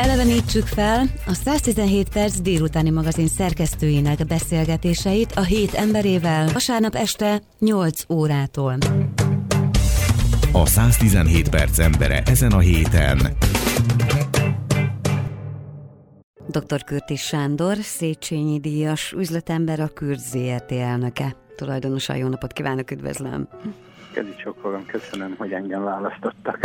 Elevenítsük fel a 117 perc délutáni magazin szerkesztőinek beszélgetéseit a hét emberével vasárnap este 8 órától. A 117 perc embere ezen a héten. Dr. Kürtis Sándor, Széchenyi díjas üzletember, a Kürt ZRT elnöke. Tulajdonosan jó napot kívánok, üdvözlöm! Kedi fogom, köszönöm, hogy engem választottak.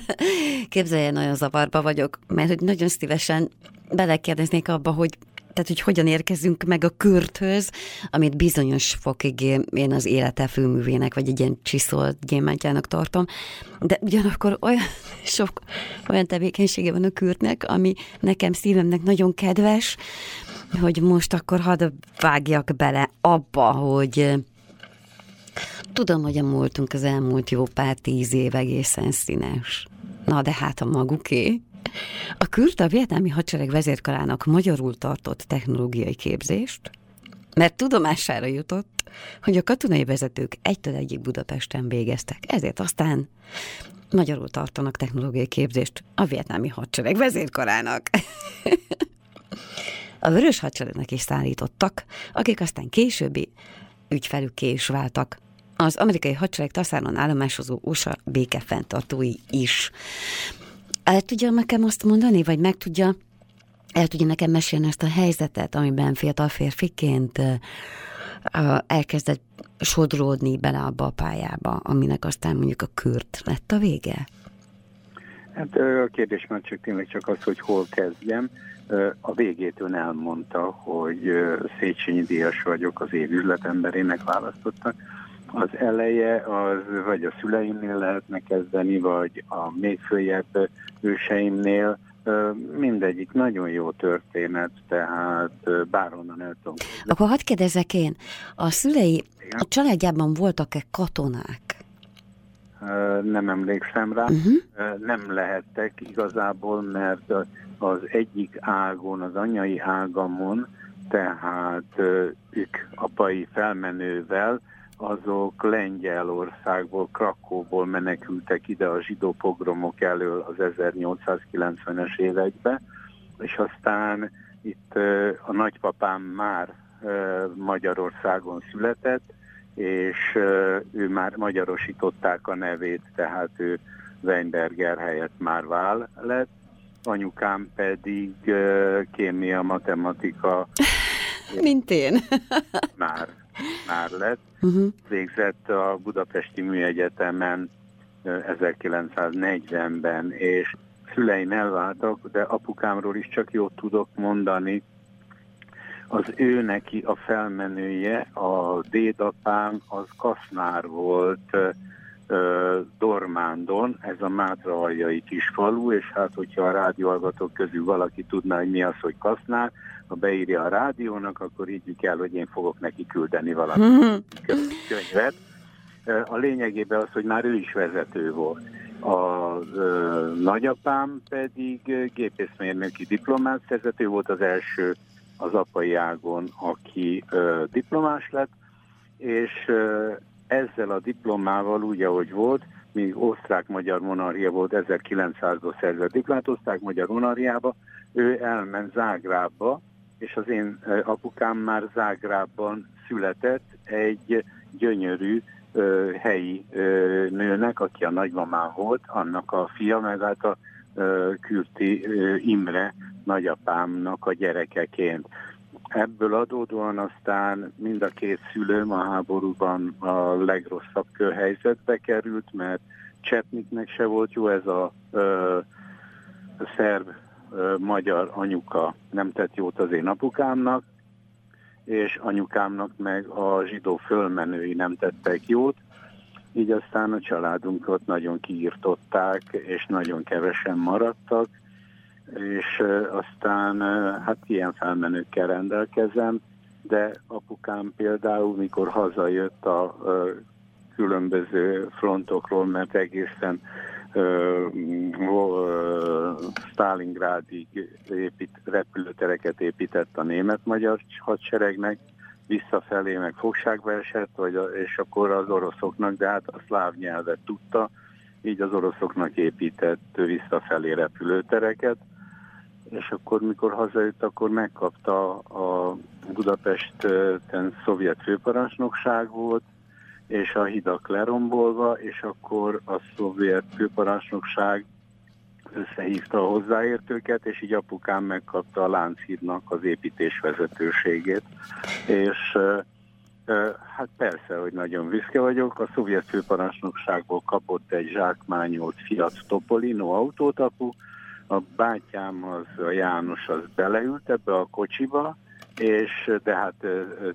Képzelje, nagyon zavarba vagyok, mert hogy nagyon szívesen belekérdeznék abba, hogy tehát, hogy hogyan érkezünk meg a kürthöz, amit bizonyos fokig én az élete főművének, vagy egy ilyen csiszolt gyémántjának tartom, de ugyanakkor olyan sok olyan tevékenysége van a kürtnek, ami nekem szívemnek nagyon kedves, hogy most akkor hadd vágjak bele abba, hogy Tudom, hogy a múltunk az elmúlt jó pár tíz év egészen színes. Na de hát a maguké. A Kürt a vietnámi hadsereg vezérkarának magyarul tartott technológiai képzést, mert tudomására jutott, hogy a katonai vezetők egytől egyik Budapesten végeztek, ezért aztán magyarul tartanak technológiai képzést a vietnámi hadsereg vezérkarának. a vörös hadseregnek is szállítottak, akik aztán későbbi ügyfelükké is váltak az amerikai hadsereg taszáron állomásozó USA békefenntartói is. El tudja nekem azt mondani, vagy meg tudja, el tudja nekem mesélni ezt a helyzetet, amiben fiatal férfiként elkezdett sodródni bele abba a pályába, aminek aztán mondjuk a kürt lett a vége? Hát a kérdés már csak tényleg csak az, hogy hol kezdjem. A végét ön elmondta, hogy Széchenyi Díjas vagyok, az év üzletemberének választottak az eleje az vagy a szüleimnél lehetne kezdeni, vagy a még följebb őseimnél. Mindegyik nagyon jó történet, tehát bárhonnan el tudom. Akkor hadd kérdezek én, a szülei, Igen? a családjában voltak-e katonák? Nem emlékszem rá. Uh-huh. Nem lehettek igazából, mert az egyik ágon, az anyai ágamon, tehát ők apai felmenővel azok Lengyelországból, Krakóból menekültek ide a zsidó pogromok elől az 1890-es évekbe, és aztán itt a nagypapám már Magyarországon született, és ő már magyarosították a nevét, tehát ő Weinberger helyett már Vál lett, anyukám pedig kémia, matematika. Mint én. már már lett. Uh-huh. Végzett a Budapesti Műegyetemen 1940-ben, és szüleim elváltak, de apukámról is csak jót tudok mondani. Az ő neki a felmenője, a dédapám, az Kasznár volt Dormándon, ez a Mátraaljai kis falu, és hát hogyha a rádióhallgatók közül valaki tudná, hogy mi az, hogy Kasznár, ha beírja a rádiónak, akkor így kell, hogy én fogok neki küldeni valami könyvet. A lényegében az, hogy már ő is vezető volt. A ö, nagyapám pedig gépészmérnöki diplomát szerzett, volt az első az apai ágon, aki ö, diplomás lett, és ö, ezzel a diplomával úgy, ahogy volt, míg osztrák-magyar monarchia volt, 1900-ban szerzett diplomát, osztrák-magyar monarchiába, ő elment Zágrába, és az én apukám már Zágrában született egy gyönyörű ö, helyi ö, nőnek, aki a nagymamán volt, annak a fia, meg hát a ö, Kürti ö, Imre nagyapámnak a gyerekeként. Ebből adódóan aztán mind a két szülőm a háborúban a legrosszabb helyzetbe került, mert Csetniknek se volt jó ez a ö, szerb magyar anyuka. Nem tett jót az én apukámnak, és anyukámnak meg a zsidó fölmenői nem tettek jót, így aztán a családunkat nagyon kiírtották, és nagyon kevesen maradtak, és aztán hát ilyen felmenőkkel rendelkezem, de apukám például, mikor hazajött a különböző frontokról, mert egészen Stalingrádig épít, repülőtereket épített a német-magyar hadseregnek, visszafelé meg fogságba esett, vagy a, és akkor az oroszoknak, de hát a szláv nyelvet tudta, így az oroszoknak épített visszafelé repülőtereket, és akkor mikor hazajött, akkor megkapta a Budapesten szovjet főparancsnokság volt, és a hidak lerombolva, és akkor a szovjet főparancsnokság összehívta a hozzáértőket, és így apukám megkapta a Lánchídnak az építés vezetőségét. És hát persze, hogy nagyon büszke vagyok. A szovjet főparancsnokságból kapott egy zsákmányolt Fiat Topolino autót apu, a bátyám, az a János, az beleült ebbe a kocsiba, és de hát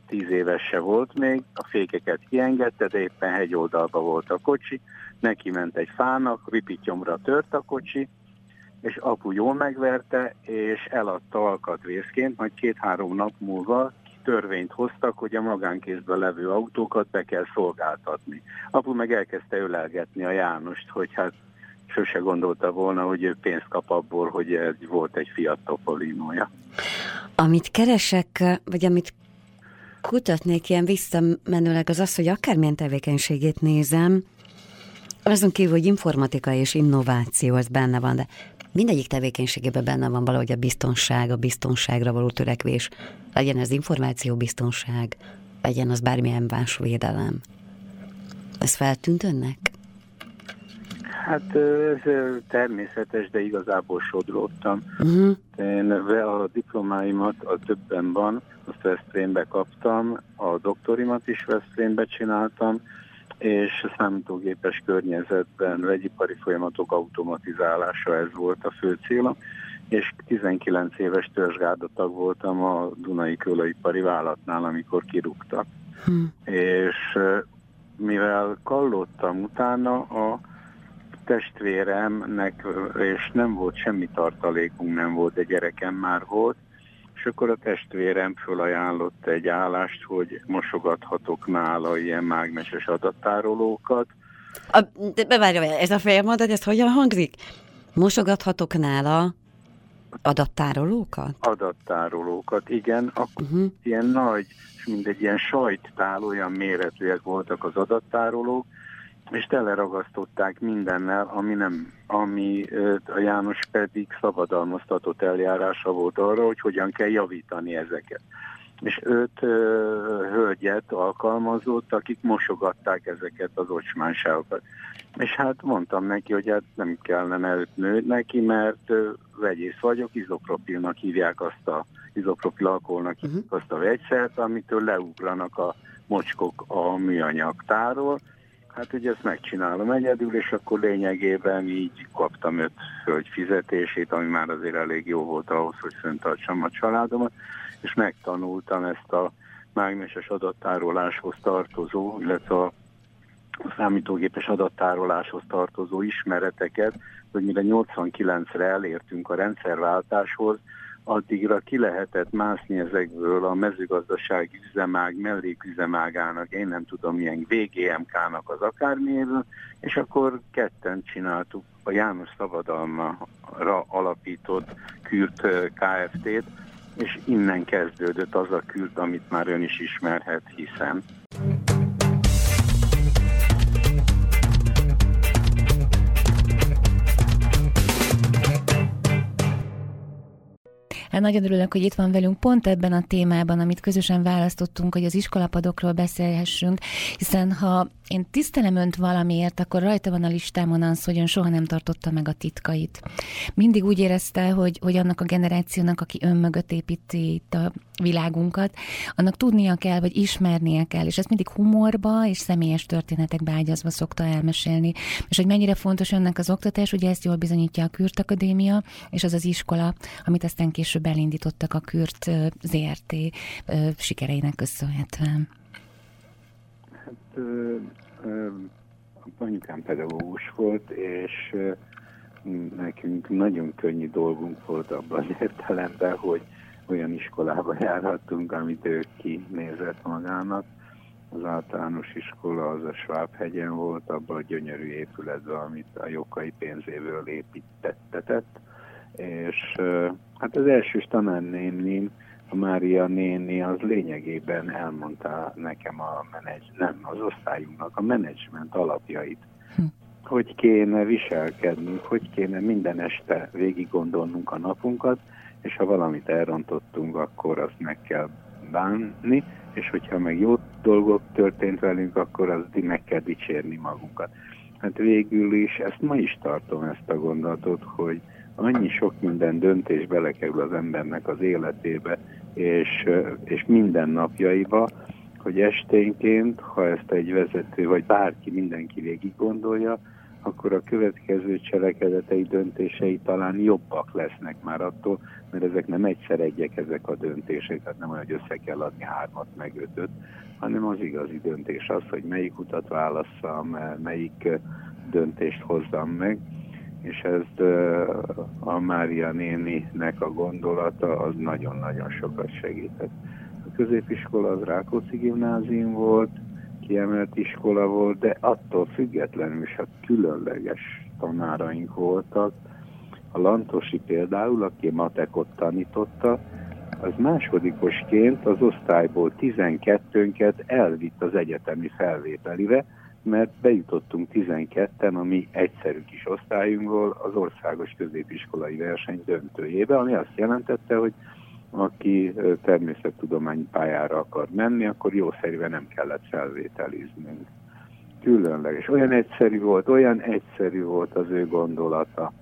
tíz éves se volt még, a fékeket kiengedte, de éppen hegyoldalba volt a kocsi, neki ment egy fának, ripityomra tört a kocsi, és apu jól megverte, és eladta alkatrészként, majd két-három nap múlva törvényt hoztak, hogy a magánkézben levő autókat be kell szolgáltatni. Apu meg elkezdte ölelgetni a Jánost, hogy hát sose gondolta volna, hogy ő pénzt kap abból, hogy ez volt egy Fiat Topolinója. Amit keresek, vagy amit kutatnék ilyen visszamenőleg, az az, hogy akármilyen tevékenységét nézem, azon kívül, hogy informatika és innováció, az benne van, de mindegyik tevékenységében benne van valahogy a biztonság, a biztonságra való törekvés. Legyen ez információbiztonság, legyen az bármilyen más védelem. Ez feltűnt önnek? Hát ez természetes, de igazából sodródtam. Uh-huh. Én a diplomáimat a többen van, azt Veszprémbe kaptam, a doktorimat is Veszprémbe csináltam, és a számítógépes környezetben vegyipari folyamatok automatizálása, ez volt a fő célom, és 19 éves törzsgárdatag voltam a Dunai Kőolajipari Vállalatnál, amikor kirúgtak. Hmm. És mivel kallottam utána, a testvéremnek, és nem volt semmi tartalékunk, nem volt, de gyerekem már volt, és akkor a testvérem fölajánlott egy állást, hogy mosogathatok nála ilyen mágneses adattárolókat. A, de bevárja, ez a félmondat, ez hogyan hangzik? Mosogathatok nála adattárolókat? Adattárolókat, igen. Akkor uh-huh. ilyen nagy, mint egy ilyen sajttál, olyan méretűek voltak az adattárolók, és teleragasztották mindennel, ami, nem, ami a János pedig szabadalmaztatott eljárása volt arra, hogy hogyan kell javítani ezeket. És öt ö, hölgyet alkalmazott, akik mosogatták ezeket az ocsmánságokat. És hát mondtam neki, hogy hát nem kellene őt nő neki, mert ö, vegyész vagyok, izopropilnak hívják azt a, izopropil alkoholnak uh-huh. azt a vegyszert, amitől leugranak a mocskok a műanyagtáról, Hát ugye ezt megcsinálom egyedül, és akkor lényegében így kaptam öt hölgy fizetését, ami már azért elég jó volt ahhoz, hogy föntartsam a családomat, és megtanultam ezt a mágneses adattároláshoz tartozó, illetve a számítógépes adattároláshoz tartozó ismereteket, hogy mire 89-re elértünk a rendszerváltáshoz, addigra ki lehetett mászni ezekből a mezőgazdasági üzemág, melléküzemágának, én nem tudom, milyen VGMK-nak az akármiéből, és akkor ketten csináltuk a János Szabadalmara alapított Kürt KFT-t, és innen kezdődött az a Kürt, amit már ön is ismerhet, hiszen. Hát nagyon örülök, hogy itt van velünk pont ebben a témában, amit közösen választottunk, hogy az iskolapadokról beszélhessünk, hiszen ha én tisztelem önt valamiért, akkor rajta van a listámon az, hogy ön soha nem tartotta meg a titkait. Mindig úgy érezte, hogy, hogy annak a generációnak, aki ön mögött építi itt a világunkat, annak tudnia kell, vagy ismernie kell, és ezt mindig humorba és személyes történetekbe ágyazva szokta elmesélni. És hogy mennyire fontos önnek az oktatás, ugye ezt jól bizonyítja a Kürt Akadémia, és az az iskola, amit aztán később elindítottak a Kürt ZRT sikereinek köszönhetően. Hát anyukám pedagógus volt, és nekünk nagyon könnyű dolgunk volt abban az értelemben, hogy olyan iskolába járhattunk, amit ő kinézett magának. Az általános iskola az a Schwab-hegyen volt, abban a gyönyörű épületben, amit a jokai pénzéből építettetett. És hát az első tanárnémnim, a Mária néni az lényegében elmondta nekem a menedzs, nem, az osztályunknak a menedzsment alapjait. Hm. hogy kéne viselkednünk, hogy kéne minden este végig gondolnunk a napunkat, és ha valamit elrontottunk, akkor azt meg kell bánni, és hogyha meg jó dolgok történt velünk, akkor azt meg kell dicsérni magunkat. Hát végül is ezt ma is tartom ezt a gondolatot, hogy annyi sok minden döntés belekerül az embernek az életébe, és, és minden napjaiba, hogy esténként, ha ezt egy vezető, vagy bárki, mindenki végig gondolja, akkor a következő cselekedetei, döntései talán jobbak lesznek már attól, mert ezek nem egyszer egyek ezek a döntések, tehát nem olyan, hogy össze kell adni hármat, meg ötöt, hanem az igazi döntés az, hogy melyik utat válasszam, melyik döntést hozzam meg, és ez a Mária néninek a gondolata az nagyon-nagyon sokat segített. A középiskola az Rákóczi gimnázium volt, kiemelt iskola volt, de attól függetlenül is hát különleges tanáraink voltak. A Lantosi például, aki matekot tanította, az másodikosként az osztályból 12-nket elvitt az egyetemi felvételire, mert bejutottunk 12-en a mi egyszerű kis osztályunkból az országos középiskolai verseny döntőjébe, ami azt jelentette, hogy aki természettudományi pályára akar menni, akkor jószerűen nem kellett felvételiznünk. Különleges. Olyan egyszerű volt, olyan egyszerű volt az ő gondolata,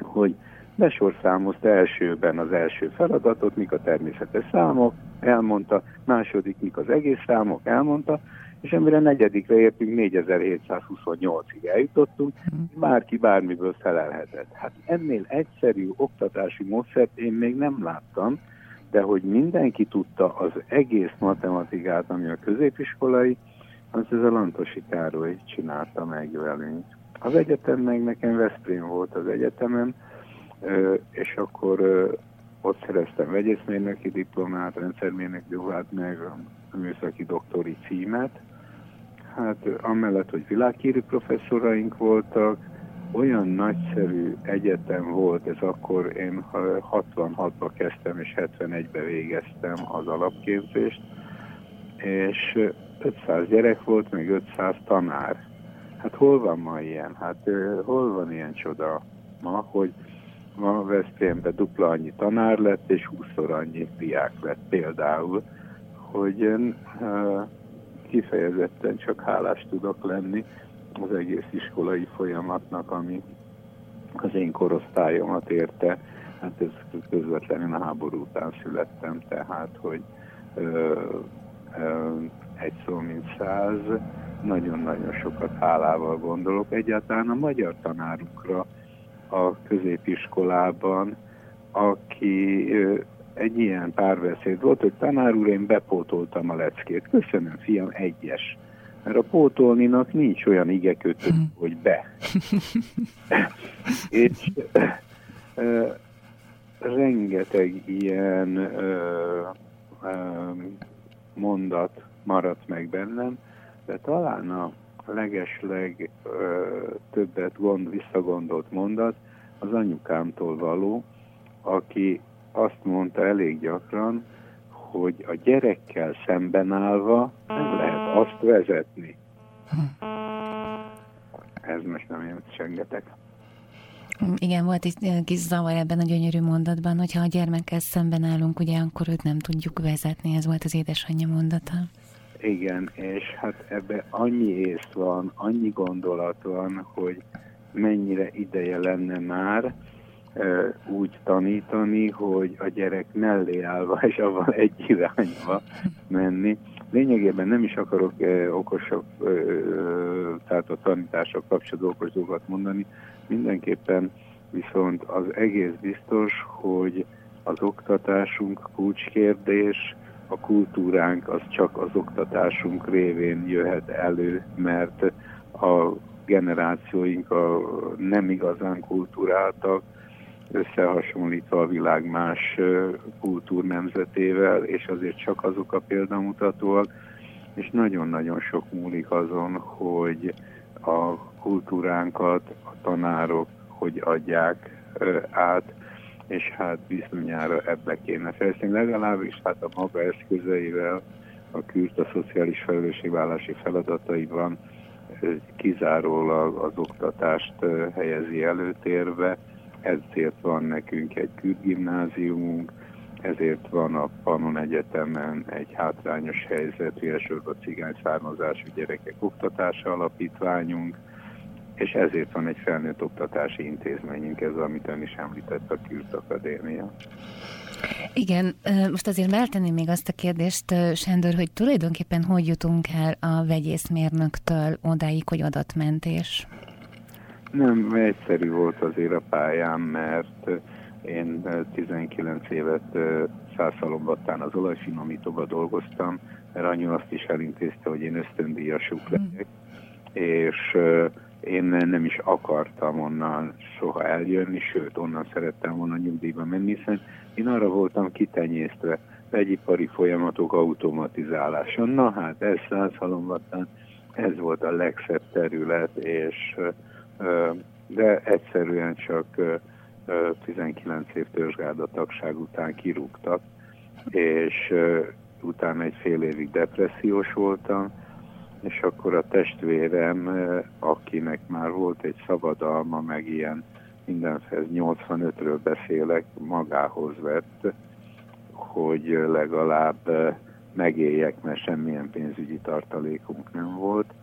hogy besorszámozta elsőben az első feladatot, mik a természetes számok, elmondta, második, mik az egész számok, elmondta, és amire negyedikre értünk, 4728-ig eljutottunk, bárki bármiből felelhetett. Hát ennél egyszerű oktatási módszert én még nem láttam, de hogy mindenki tudta az egész matematikát, ami a középiskolai, az ez a Lantosi Károly csinálta meg velünk. Az egyetem meg nekem Veszprém volt az egyetemen, és akkor ott szereztem vegyészmérnöki diplomát, rendszermérnök diplomát, meg a műszaki doktori címet, Hát amellett, hogy világhírű professzoraink voltak, olyan nagyszerű egyetem volt, ez akkor én 66-ban kezdtem és 71-ben végeztem az alapképzést, és 500 gyerek volt, még 500 tanár. Hát hol van ma ilyen? Hát hol van ilyen csoda ma, hogy ma Veszprémben dupla annyi tanár lett, és 20-szor annyi diák lett például, hogy kifejezetten csak hálás tudok lenni az egész iskolai folyamatnak, ami az én korosztályomat érte. Hát ez közvetlenül a háború után születtem, tehát, hogy ö, ö, egy szó mint száz, nagyon-nagyon sokat hálával gondolok. Egyáltalán a magyar tanárukra a középiskolában, aki egy ilyen párbeszéd volt, hogy tanár úr, én bepótoltam a leckét. Köszönöm, fiam, egyes. Mert a pótolninak nincs olyan igekötő, hmm. hogy be. És e, rengeteg ilyen e, e, mondat maradt meg bennem, de talán a legesleg e, többet gond, visszagondolt mondat az anyukámtól való, aki azt mondta elég gyakran, hogy a gyerekkel szemben állva nem lehet azt vezetni. Ez most nem én csengetek. Igen, volt egy kis zavar ebben a gyönyörű mondatban, hogyha a gyermekkel szemben állunk, ugye akkor őt nem tudjuk vezetni, ez volt az édesanyja mondata. Igen, és hát ebbe annyi ész van, annyi gondolat van, hogy mennyire ideje lenne már, úgy tanítani, hogy a gyerek mellé állva és avval egy irányba menni. Lényegében nem is akarok okosabb, tehát a tanítások kapcsolatban okos mondani, mindenképpen viszont az egész biztos, hogy az oktatásunk kulcskérdés, a kultúránk az csak az oktatásunk révén jöhet elő, mert a generációink a nem igazán kultúráltak, összehasonlítva a világ más kultúrnemzetével, és azért csak azok a példamutatóak, és nagyon-nagyon sok múlik azon, hogy a kultúránkat a tanárok hogy adják át, és hát bizonyára ebbe kéne fejleszteni, legalábbis hát a maga eszközeivel, a kürt a szociális felelősségvállási feladataiban kizárólag az oktatást helyezi előtérbe, ezért van nekünk egy külgimnáziumunk, ezért van a Panon Egyetemen egy hátrányos helyzetű, elsősorban cigány származású gyerekek oktatása alapítványunk, és ezért van egy felnőtt oktatási intézményünk, ez amit ön is említett, a Kürt Akadémia. Igen, most azért feltenném még azt a kérdést, Sándor, hogy tulajdonképpen hogy jutunk el a vegyészmérnöktől odáig, hogy adatmentés? Nem egyszerű volt azért a pályám, mert én 19 évet Szászalombattán az olajfinomítóba dolgoztam, mert anyu azt is elintézte, hogy én ösztöndíjasuk hmm. legyek, és én nem is akartam onnan soha eljönni, sőt, onnan szerettem volna nyugdíjba menni, hiszen én arra voltam kitenyésztve, vegyipari folyamatok automatizálása. Na hát, ez Százhalombattán, ez volt a legszebb terület, és de egyszerűen csak 19 év törzsgárda tagság után kirúgtak, és utána egy fél évig depressziós voltam, és akkor a testvérem, akinek már volt egy szabadalma, meg ilyen mindenféle 85-ről beszélek, magához vett, hogy legalább megéljek, mert semmilyen pénzügyi tartalékunk nem volt,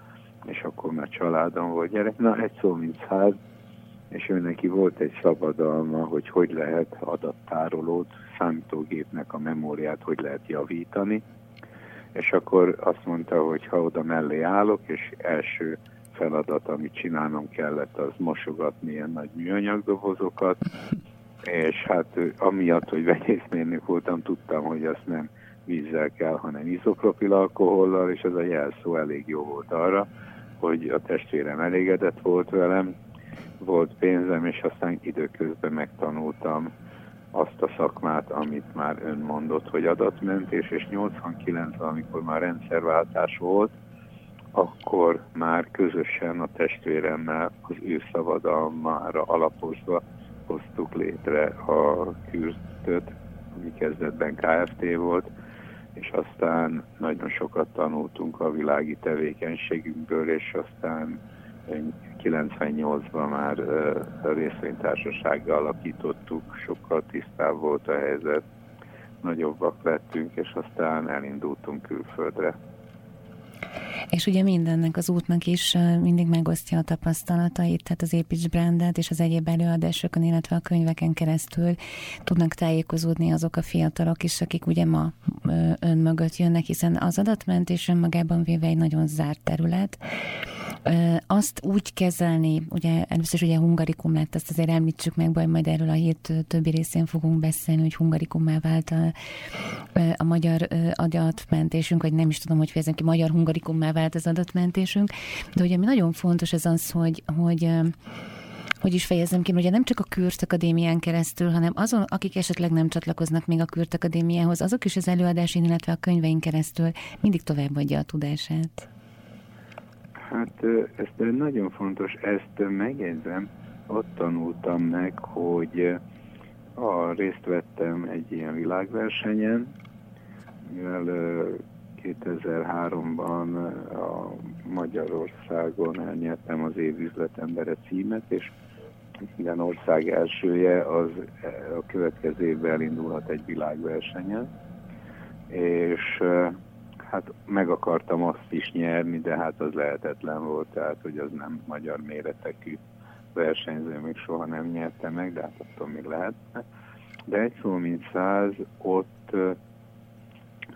és akkor már családom volt. Gyerek. Na, egy szó mint száz, és ő neki volt egy szabadalma, hogy hogy lehet adattárolót, számítógépnek a memóriát hogy lehet javítani, és akkor azt mondta, hogy ha oda mellé állok, és első feladat, amit csinálnom kellett, az mosogatni ilyen nagy műanyagdobozokat, és hát amiatt, hogy vegyészmérnök voltam, tudtam, hogy azt nem vízzel kell, hanem izopropil alkohollal, és ez a jelszó elég jó volt arra, hogy a testvérem elégedett volt velem, volt pénzem, és aztán időközben megtanultam azt a szakmát, amit már ön mondott, hogy adatmentés, és 89-ben, amikor már rendszerváltás volt, akkor már közösen a testvéremmel az ő szabadalmára alapozva hoztuk létre a kürtöt, ami kezdetben KFT. volt, és aztán nagyon sokat tanultunk a világi tevékenységünkből, és aztán 98-ban már részvénytársasággal alakítottuk, sokkal tisztább volt a helyzet, nagyobbak lettünk, és aztán elindultunk külföldre. És ugye mindennek az útnak is mindig megosztja a tapasztalatait, tehát az Építs brandet és az egyéb előadásokon, illetve a könyveken keresztül tudnak tájékozódni azok a fiatalok is, akik ugye ma ön mögött jönnek, hiszen az adatmentés önmagában véve egy nagyon zárt terület, azt úgy kezelni, ugye először ugye hungarikum lett, azt azért említsük meg, baj, majd erről a hét többi részén fogunk beszélni, hogy hungarikumá vált a, a magyar adatmentésünk, vagy nem is tudom, hogy fejezem ki, magyar hungarikumá vált az adatmentésünk, de ugye ami nagyon fontos ez az, hogy, hogy hogy is fejezem ki, ugye nem csak a Kürt Akadémián keresztül, hanem azon, akik esetleg nem csatlakoznak még a Kürt Akadémiához, azok is az előadásén, illetve a könyveink keresztül mindig továbbadja a tudását. Hát ez nagyon fontos, ezt megjegyzem, ott tanultam meg, hogy a, részt vettem egy ilyen világversenyen, mivel 2003-ban a Magyarországon elnyertem az év üzletembere címet, és minden ország elsője az a következő évben elindulhat egy világversenyen, és hát meg akartam azt is nyerni, de hát az lehetetlen volt, tehát hogy az nem magyar méretekű versenyző, még soha nem nyerte meg, de hát attól még lehet. De egy szó mint száz, ott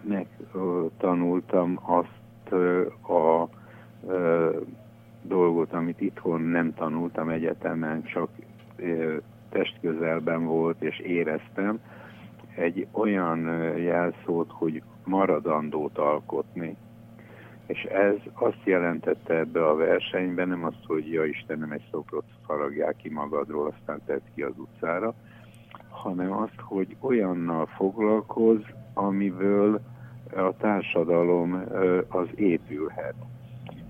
megtanultam azt a dolgot, amit itthon nem tanultam egyetemen, csak testközelben volt, és éreztem, egy olyan jelszót, hogy maradandót alkotni. És ez azt jelentette ebbe a versenyben, nem azt, hogy ja Istenem, egy szokrot faragják ki magadról, aztán tett ki az utcára, hanem azt, hogy olyannal foglalkoz, amiből a társadalom az épülhet.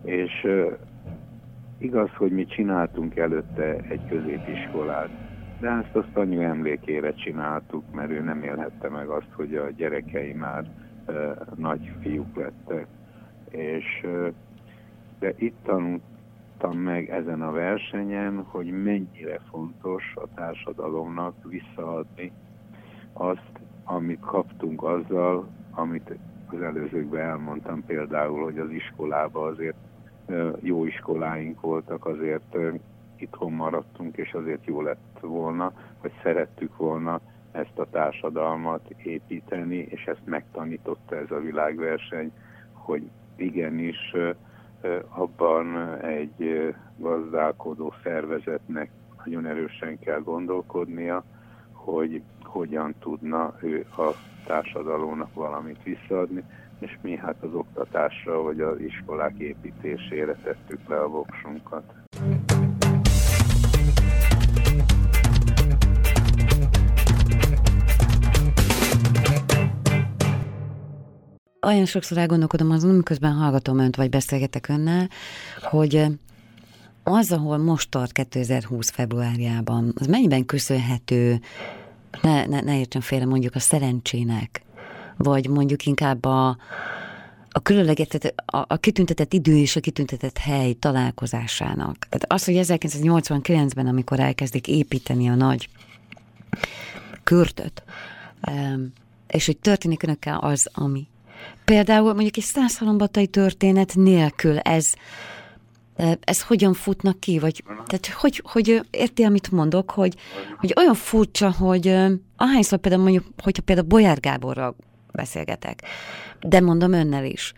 És igaz, hogy mi csináltunk előtte egy középiskolát, de ezt azt anyu emlékére csináltuk, mert ő nem élhette meg azt, hogy a gyerekei már nagy fiúk lettek. És, de itt tanult, tanítottam meg ezen a versenyen, hogy mennyire fontos a társadalomnak visszaadni azt, amit kaptunk azzal, amit az előzőkben elmondtam például, hogy az iskolába azért jó iskoláink voltak, azért itthon maradtunk, és azért jó lett volna, vagy szerettük volna ezt a társadalmat építeni, és ezt megtanította ez a világverseny, hogy igenis abban egy gazdálkodó szervezetnek nagyon erősen kell gondolkodnia, hogy hogyan tudna ő a társadalomnak valamit visszaadni, és mi hát az oktatásra vagy az iskolák építésére tettük le a voksunkat. Olyan sokszor elgondolkodom azon, miközben hallgatom önt, vagy beszélgetek önnel, hogy az, ahol most tart 2020 februárjában, az mennyiben köszönhető, ne, ne, ne értsem félre, mondjuk a szerencsének, vagy mondjuk inkább a, a különleget, a, a kitüntetett idő és a kitüntetett hely találkozásának. Tehát az, hogy 1989-ben, amikor elkezdik építeni a nagy körtöt, és hogy történik önökkel az, ami Például mondjuk egy százhalombatai történet nélkül ez, ez hogyan futnak ki, vagy tehát hogy, hogy érti, amit mondok, hogy, hogy olyan furcsa, hogy ahányszor például mondjuk, hogyha például Bolyár Gáborral beszélgetek, de mondom önnel is,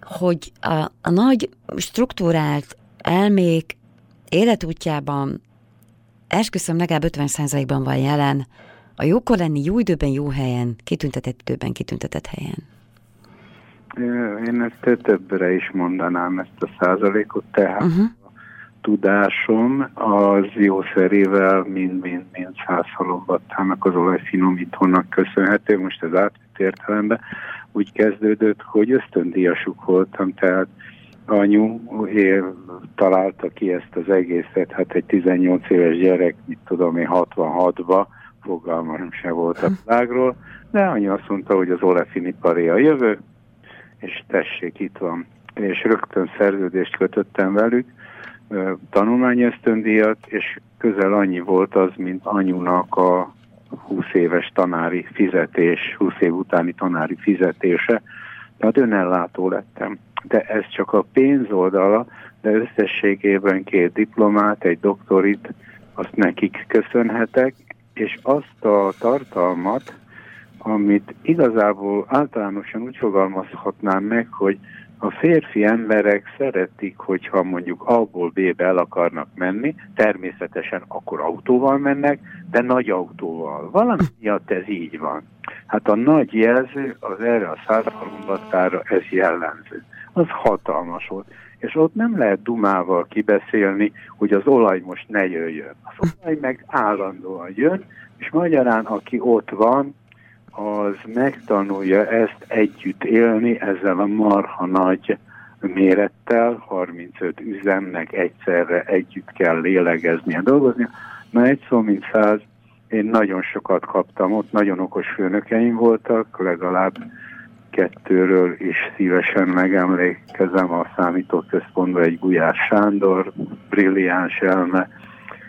hogy a, a nagy struktúrált elmék életútjában esküszöm legalább 50%-ban van jelen, a jókor lenni jó időben, jó helyen, kitüntetett időben, kitüntetett helyen. Én ezt többre is mondanám ezt a százalékot, tehát uh-huh. a tudásom az jószerével mind-mind mind százhalombattának az olajfinomítónak köszönhető, most az átvitt értelemben úgy kezdődött, hogy ösztöndíjasuk voltam, tehát anyu él, találta ki ezt az egészet, hát egy 18 éves gyerek, mit tudom én, 66-ba, fogalmam se volt a világról, de anyu azt mondta, hogy az olefiniparé a jövő, és tessék, itt van. És rögtön szerződést kötöttem velük, tanulmányi ösztöndíjat, és közel annyi volt az, mint anyunak a 20 éves tanári fizetés, 20 év utáni tanári fizetése. Tehát önellátó lettem. De ez csak a pénz oldala, de összességében két diplomát, egy doktorit, azt nekik köszönhetek, és azt a tartalmat, amit igazából általánosan úgy fogalmazhatnám meg, hogy a férfi emberek szeretik, hogyha mondjuk A-ból B-be el akarnak menni, természetesen akkor autóval mennek, de nagy autóval. Valami miatt ez így van. Hát a nagy jelző az erre a százalombattára ez jellemző. Az hatalmas volt. És ott nem lehet dumával kibeszélni, hogy az olaj most ne jöjjön. Az olaj meg állandóan jön, és magyarán aki ott van, az megtanulja ezt együtt élni ezzel a marha nagy mérettel, 35 üzemnek egyszerre együtt kell lélegeznie, dolgozni. Na egy szó, mint száz, én nagyon sokat kaptam, ott nagyon okos főnökeim voltak, legalább kettőről is szívesen megemlékezem a számítóközpontban egy Gulyás Sándor, brilliáns elme,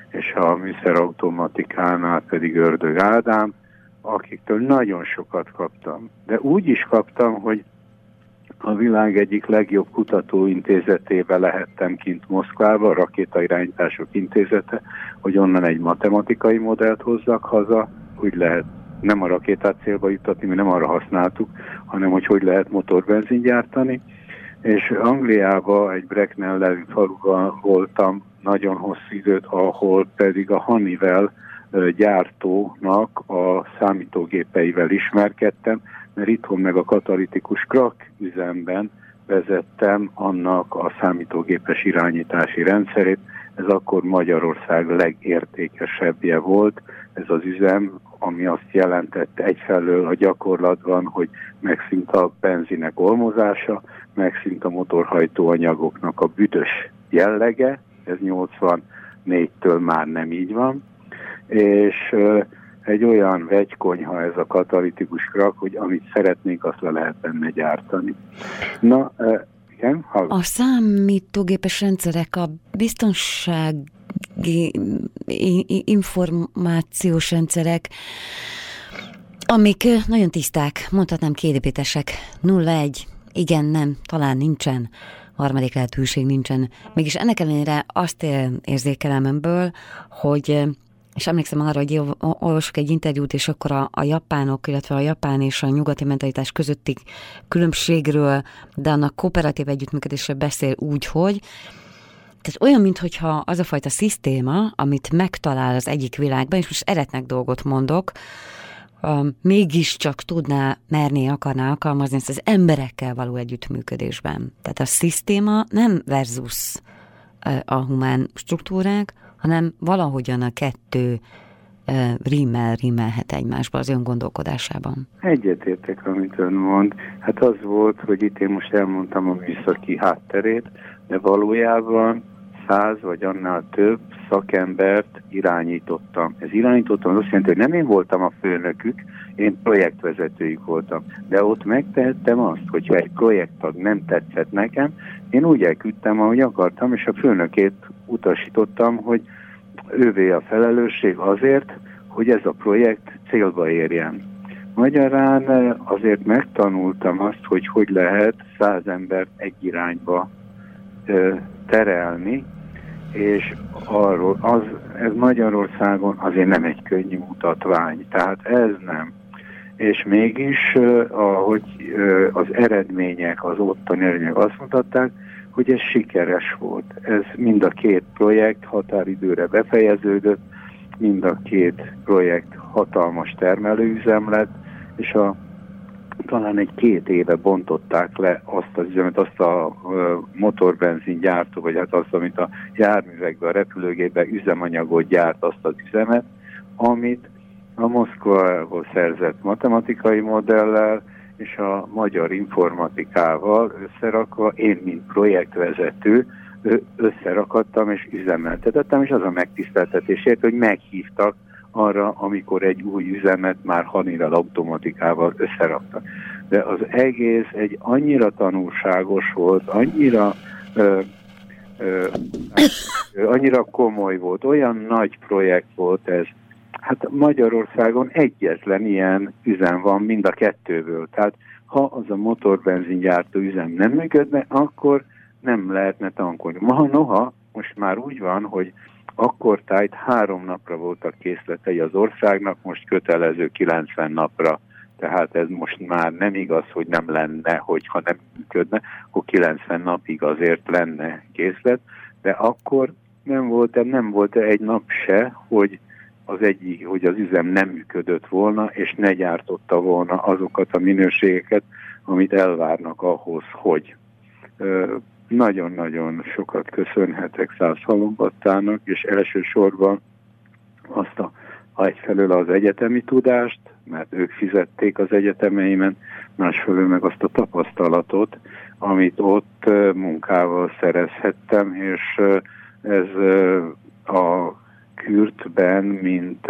és a műszerautomatikánál pedig Ördög Ádám, akiktől nagyon sokat kaptam. De úgy is kaptam, hogy a világ egyik legjobb kutatóintézetébe lehettem kint Moszkvába, a Rakétairányítások Intézete, hogy onnan egy matematikai modellt hozzak haza, úgy lehet nem a rakétát célba jutatni, mi nem arra használtuk, hanem hogy hogy lehet motorbenzin gyártani. És Angliába egy Bracknell nevű faluban voltam nagyon hosszú időt, ahol pedig a Hanivel gyártónak a számítógépeivel ismerkedtem, mert itthon meg a katalitikus krak üzemben vezettem annak a számítógépes irányítási rendszerét. Ez akkor Magyarország legértékesebbje volt, ez az üzem, ami azt jelentette egyfelől a gyakorlatban, hogy megszűnt a benzinek olmozása, megszűnt a motorhajtóanyagoknak a büdös jellege, ez 84-től már nem így van, és egy olyan vegykonyha ez a katalitikus krak, hogy amit szeretnénk, azt le lehet benne gyártani. Na, Igen, hallgatom. A számítógépes rendszerek, a biztonság információs rendszerek, amik nagyon tiszták, mondhatnám kédépítesek. 0-1, igen, nem, talán nincsen, harmadik lehetőség nincsen. Mégis ennek ellenére azt érzékelem önből, hogy és emlékszem arra, hogy olvasok egy interjút, és akkor a, a japánok, illetve a japán és a nyugati mentalitás közötti különbségről, de annak kooperatív együttműködésről beszél úgy, hogy tehát olyan, mintha az a fajta szisztéma, amit megtalál az egyik világban, és most eretnek dolgot mondok, um, mégiscsak tudná, merni, akarná alkalmazni ezt az emberekkel való együttműködésben. Tehát a szisztéma nem versus a humán struktúrák, hanem valahogyan a kettő rímel, rímelhet egymásba az ön gondolkodásában. Egyetértek, amit ön mond. Hát az volt, hogy itt én most elmondtam a műszaki hátterét, de valójában száz vagy annál több szakembert irányítottam. Ez irányítottam, az azt jelenti, hogy nem én voltam a főnökük, én projektvezetőjük voltam. De ott megtehettem azt, hogyha egy projekttag nem tetszett nekem, én úgy elküldtem, ahogy akartam, és a főnökét utasítottam, hogy ővé a felelősség azért, hogy ez a projekt célba érjen. Magyarán azért megtanultam azt, hogy hogy lehet száz embert egy irányba terelni, és arról, az, ez Magyarországon azért nem egy könnyű mutatvány, tehát ez nem. És mégis, ahogy az eredmények, az ottani eredmények azt mutatták, hogy ez sikeres volt. Ez mind a két projekt határidőre befejeződött, mind a két projekt hatalmas termelőüzem lett, és a talán egy két éve bontották le azt az üzemet, azt a motorbenzin gyártó, vagy hát azt, amit a járművekben, a repülőgépben üzemanyagot gyárt, azt az üzemet, amit a Moszkvához szerzett matematikai modellel és a magyar informatikával összerakva, én, mint projektvezető, összerakadtam és üzemeltetettem, és az a megtiszteltetésért, hogy meghívtak arra, amikor egy új üzemet már Hanivel automatikával összeraktak. De az egész egy annyira tanulságos volt, annyira ö, ö, annyira komoly volt, olyan nagy projekt volt ez. Hát Magyarországon egyetlen ilyen üzem van mind a kettőből. Tehát ha az a motorbenzingyártó üzem nem működne, akkor nem lehetne tankolni. Ma, noha, most már úgy van, hogy akkor tájt három napra voltak készletei az országnak, most kötelező 90 napra. Tehát ez most már nem igaz, hogy nem lenne, hogyha nem működne, akkor 90 napig azért lenne készlet, de akkor nem volt, nem volt egy nap se, hogy az egyik, hogy az üzem nem működött volna, és ne gyártotta volna azokat a minőségeket, amit elvárnak ahhoz, hogy nagyon-nagyon sokat köszönhetek Szász Halombattának, és elsősorban azt a, egyfelől az egyetemi tudást, mert ők fizették az egyetemeimen, másfelől meg azt a tapasztalatot, amit ott munkával szerezhettem, és ez a Kürtben, mint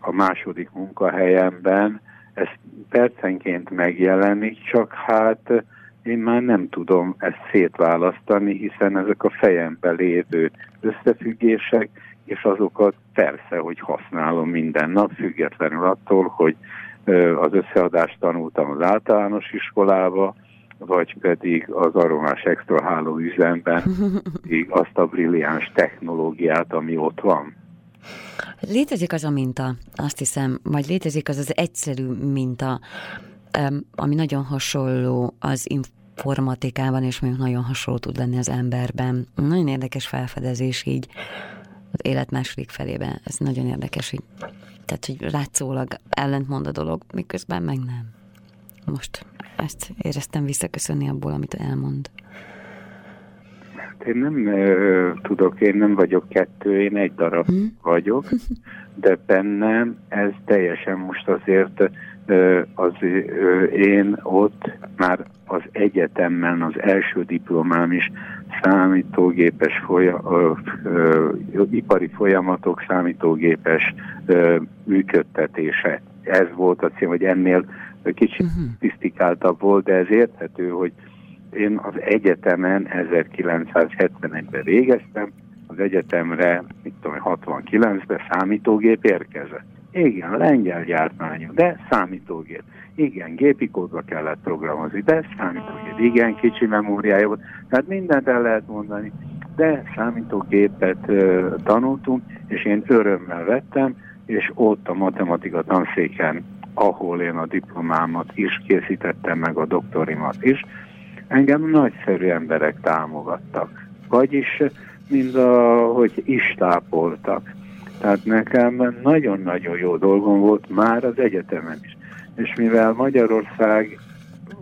a második munkahelyemben, ez percenként megjelenik, csak hát én már nem tudom ezt szétválasztani, hiszen ezek a fejembe lévő összefüggések, és azokat persze, hogy használom minden nap, függetlenül attól, hogy az összeadást tanultam az általános iskolába, vagy pedig az aromás extra háló üzemben azt a brilliáns technológiát, ami ott van. Létezik az a minta, azt hiszem, vagy létezik az az egyszerű minta, ami nagyon hasonló az informatikában, és mondjuk nagyon hasonló tud lenni az emberben. Nagyon érdekes felfedezés így az élet második felében. Ez nagyon érdekes, hogy, tehát, hogy látszólag ellentmond a dolog, miközben meg nem. Most ezt éreztem visszaköszönni abból, amit elmond. Hát én nem ö, tudok, én nem vagyok kettő, én egy darab hmm. vagyok, de bennem ez teljesen most azért az én ott már az egyetemben az első diplomám is számítógépes folyam, ö, ö, ipari folyamatok számítógépes ö, működtetése. Ez volt a cím, hogy ennél kicsit uh-huh. tisztikáltabb volt, de ez érthető, hogy én az egyetemen 1971-ben végeztem, az egyetemre, mit tudom, 69-ben számítógép érkezett. Igen, lengyel gyártmányú, de számítógép. Igen, gépi kódba kellett programozni, de számítógép. Igen, kicsi memóriája volt. Tehát mindent el lehet mondani, de számítógépet uh, tanultunk, és én örömmel vettem, és ott a matematika tanszéken, ahol én a diplomámat is készítettem, meg a doktorimat is, engem nagyszerű emberek támogattak. Vagyis mind a, hogy is tápoltak. Tehát nekem nagyon-nagyon jó dolgom volt már az egyetemen is. És mivel Magyarország,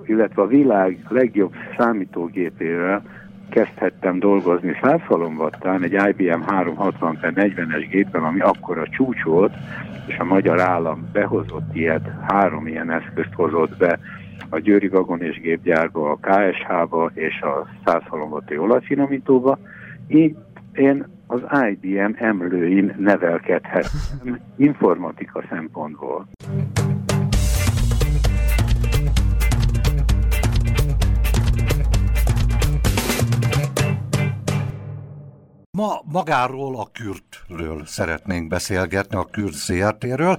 illetve a világ legjobb számítógépével kezdhettem dolgozni Százhalombattán egy IBM 360 40-es gépen, ami akkor a csúcs volt, és a magyar állam behozott ilyet, három ilyen eszközt hozott be, a Győri Vagon és Gépgyárba, a KSH-ba és a Százhalombati olajfinomítóba. Így én az IBM emlőin nevelkedhettem informatika szempontból. Ma magáról a Kürtről szeretnénk beszélgetni, a Kürt ZRT-ről.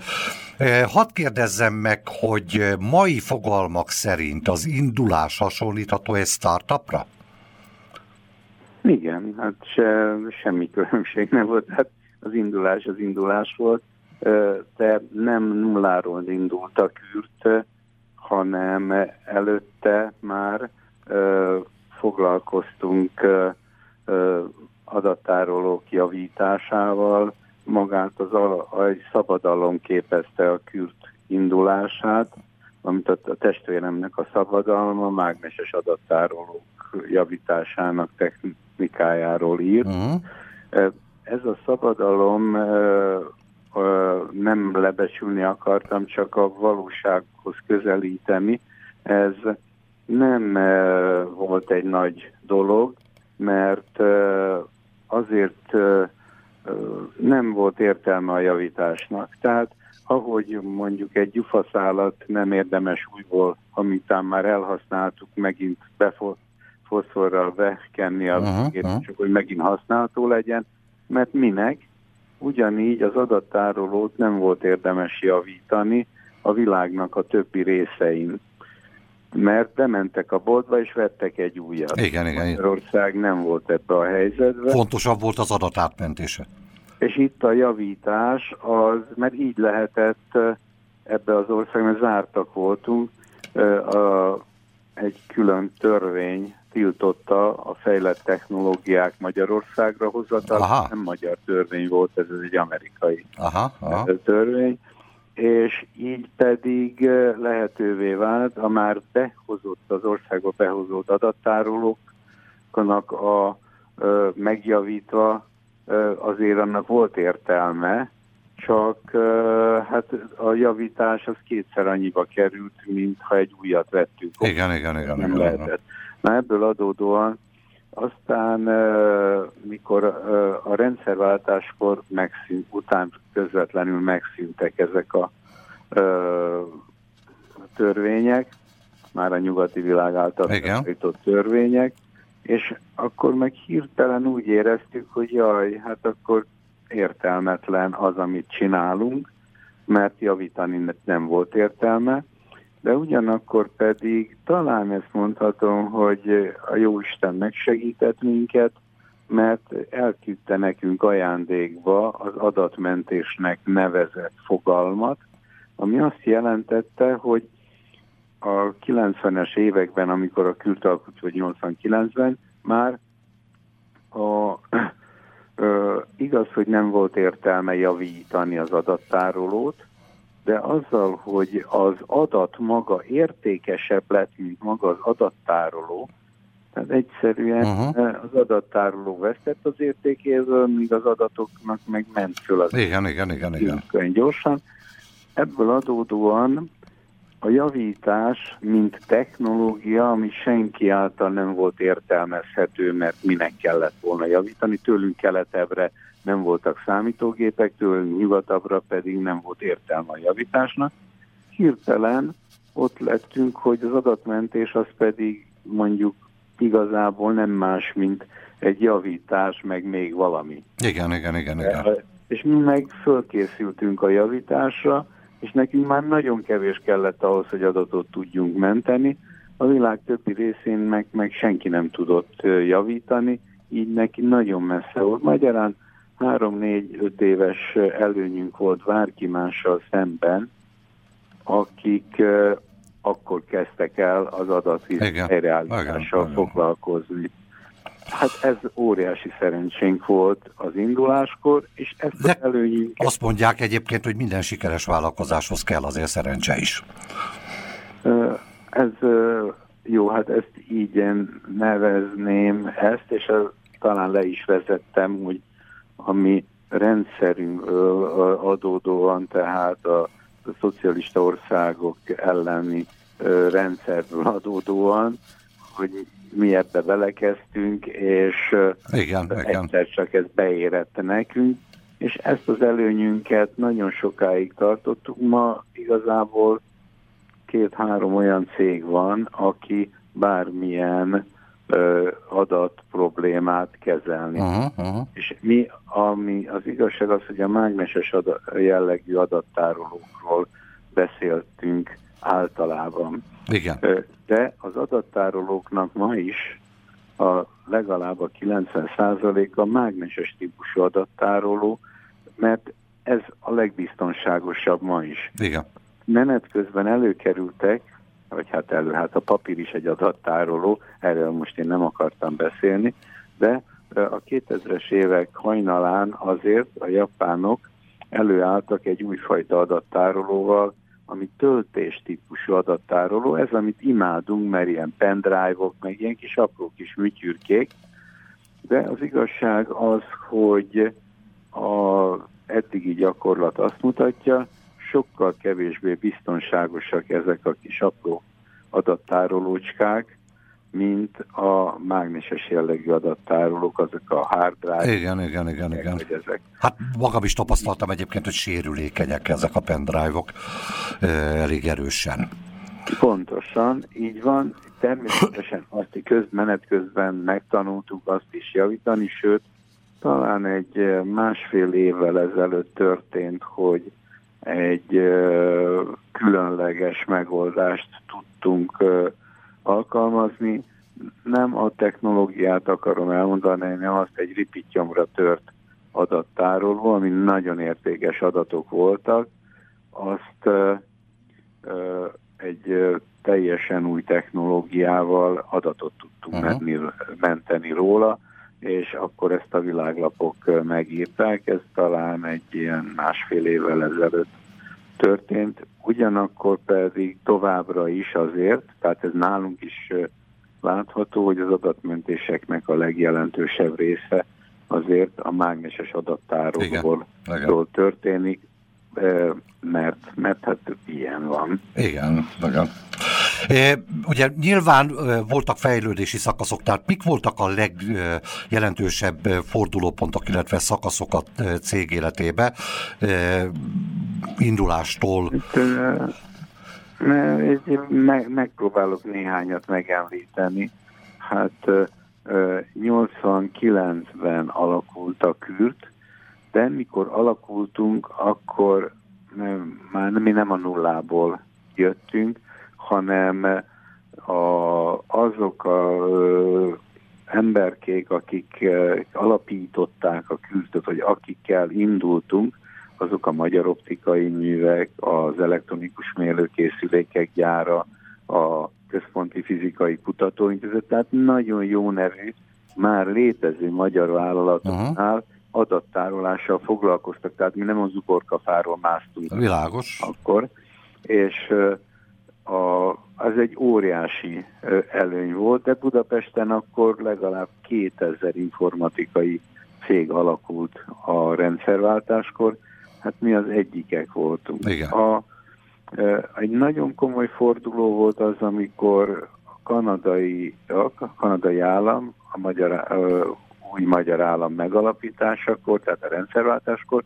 Eh, hadd kérdezzem meg, hogy mai fogalmak szerint az indulás hasonlítható egy startupra? Igen, hát se, semmi különbség nem volt. Hát az indulás az indulás volt, de nem nulláról indult a Kürt, hanem előtte már foglalkoztunk adattárolók javításával, magát az a, egy szabadalom képezte a kürt indulását, amit a, a testvéremnek a szabadalma mágneses adattárolók javításának technikájáról írt. Uh-huh. Ez a szabadalom nem lebesülni akartam, csak a valósághoz közelíteni. Ez nem volt egy nagy dolog, mert azért nem volt értelme a javításnak. Tehát ahogy mondjuk egy gyufaszálat nem érdemes újból, amit már elhasználtuk, megint befoszorral bekenni a uh-huh. csak hogy megint használható legyen, mert minek? Ugyanígy az adattárolót nem volt érdemes javítani a világnak a többi részein mert bementek a boltba és vettek egy újat. Igen, igen. Magyarország nem volt ebbe a helyzetben. Fontosabb volt az adatátmentése. És itt a javítás az, mert így lehetett ebbe az országban, zártak voltunk, a, egy külön törvény tiltotta a fejlett technológiák Magyarországra hozatal. Nem magyar törvény volt, ez egy amerikai aha, aha. törvény és így pedig lehetővé vált a már behozott, az országba behozott adattárolóknak a megjavítva azért annak volt értelme, csak hát a javítás az kétszer annyiba került, mint ha egy újat vettünk. Igen, igen, igen. Nem igen, lehetett. Igen. Na ebből adódóan aztán, mikor a rendszerváltáskor megszűnt, után közvetlenül megszűntek ezek a törvények, már a nyugati világ által megszűjtott törvények, és akkor meg hirtelen úgy éreztük, hogy jaj, hát akkor értelmetlen az, amit csinálunk, mert javítani nem volt értelme, de ugyanakkor pedig talán ezt mondhatom, hogy a Jóisten megsegített minket, mert elküldte nekünk ajándékba az adatmentésnek nevezett fogalmat, ami azt jelentette, hogy a 90-es években, amikor a kültalkut, vagy 89-ben már a, ö, igaz, hogy nem volt értelme javítani az adattárolót, de azzal, hogy az adat maga értékesebb lett, mint maga az adattároló, tehát egyszerűen uh-huh. az adattároló vesztett az értékéből, míg az adatoknak meg ment föl az igen, igen, igen, igen. gyorsan. Ebből adódóan a javítás, mint technológia, ami senki által nem volt értelmezhető, mert minek kellett volna javítani, tőlünk keletebbre nem voltak számítógépek, tőlünk nyugatabbra pedig nem volt értelme a javításnak. Hirtelen ott lettünk, hogy az adatmentés az pedig mondjuk igazából nem más, mint egy javítás, meg még valami. Igen, igen, igen, igen. És mi meg fölkészültünk a javításra, és nekünk már nagyon kevés kellett ahhoz, hogy adatot tudjunk menteni. A világ többi részén meg, meg senki nem tudott javítani, így neki nagyon messze volt. Magyarán 3-4-5 éves előnyünk volt bárki mással szemben, akik akkor kezdtek el az adatvízhelyreállítással foglalkozni. Hát ez óriási szerencsénk volt az induláskor, és ezt De az előnyünket... Azt mondják egyébként, hogy minden sikeres vállalkozáshoz kell azért szerencse is. Ez jó, hát ezt így nevezném ezt, és ez, talán le is vezettem, hogy ami rendszerünk adódóan, tehát a, a szocialista országok elleni rendszerből adódóan, hogy mi ebbe belekezdtünk, és igen, egyszer igen. csak ez beérette nekünk, és ezt az előnyünket nagyon sokáig tartottuk. Ma igazából két-három olyan cég van, aki bármilyen ö, adat problémát kezelni. Uh-huh, uh-huh. És mi, ami az igazság az, hogy a mágneses adat, jellegű adattárolókról beszéltünk általában. Igen. De az adattárolóknak ma is a legalább a 90%-a mágneses típusú adattároló, mert ez a legbiztonságosabb ma is. Igen. Menet közben előkerültek, vagy hát elő, hát a papír is egy adattároló, erről most én nem akartam beszélni, de a 2000-es évek hajnalán azért a japánok előálltak egy újfajta adattárolóval, ami töltés típusú adattároló, ez amit imádunk, mert ilyen pendrive-ok, meg ilyen kis apró kis műtyürkék, de az igazság az, hogy a eddigi gyakorlat azt mutatja, sokkal kevésbé biztonságosak ezek a kis apró adattárolócskák, mint a mágneses jellegű adattárolók, azok a hard drive. Igen, igen, igen, igen. Ezek. Hát magam is tapasztaltam egyébként, hogy sérülékenyek ezek a pendrive-ok elég erősen. Pontosan, így van. Természetesen azt közmenet közben megtanultuk azt is javítani, sőt, talán egy másfél évvel ezelőtt történt, hogy egy különleges megoldást tudtunk alkalmazni. Nem a technológiát akarom elmondani, hanem azt egy ripityomra tört adattároló, ami nagyon értékes adatok voltak, azt egy teljesen új technológiával adatot tudtunk uh-huh. menni, menteni róla, és akkor ezt a világlapok megírták, ez talán egy ilyen másfél évvel ezelőtt történt, ugyanakkor pedig továbbra is azért, tehát ez nálunk is látható, hogy az adatmentéseknek a legjelentősebb része azért a mágneses adattáróból történik, mert, mert hát ilyen van. Igen, nagyon. Ugye nyilván voltak fejlődési szakaszok, tehát mik voltak a legjelentősebb fordulópontok, illetve szakaszok a cég életébe indulástól? Meg, megpróbálok néhányat megemlíteni. Hát 89-ben alakult a kürt, de mikor alakultunk, akkor nem, már mi nem a nullából jöttünk, hanem a, azok a ö, emberkék, akik ö, alapították a küzdöt, vagy akikkel indultunk, azok a magyar optikai művek, az elektronikus mérőkészülékek gyára, a Központi Fizikai Kutatóintézet, tehát nagyon jó nevű, már létező magyar vállalatoknál uh-huh. adattárolással foglalkoztak, tehát mi nem az uborkafáról másztunk. Világos. Akkor, és a, az egy óriási előny volt, de Budapesten akkor legalább 2000 informatikai cég alakult a rendszerváltáskor, hát mi az egyikek voltunk. Igen. A, egy nagyon komoly forduló volt az, amikor a kanadai, a kanadai állam, a magyar, új magyar állam megalapításakor, tehát a rendszerváltáskor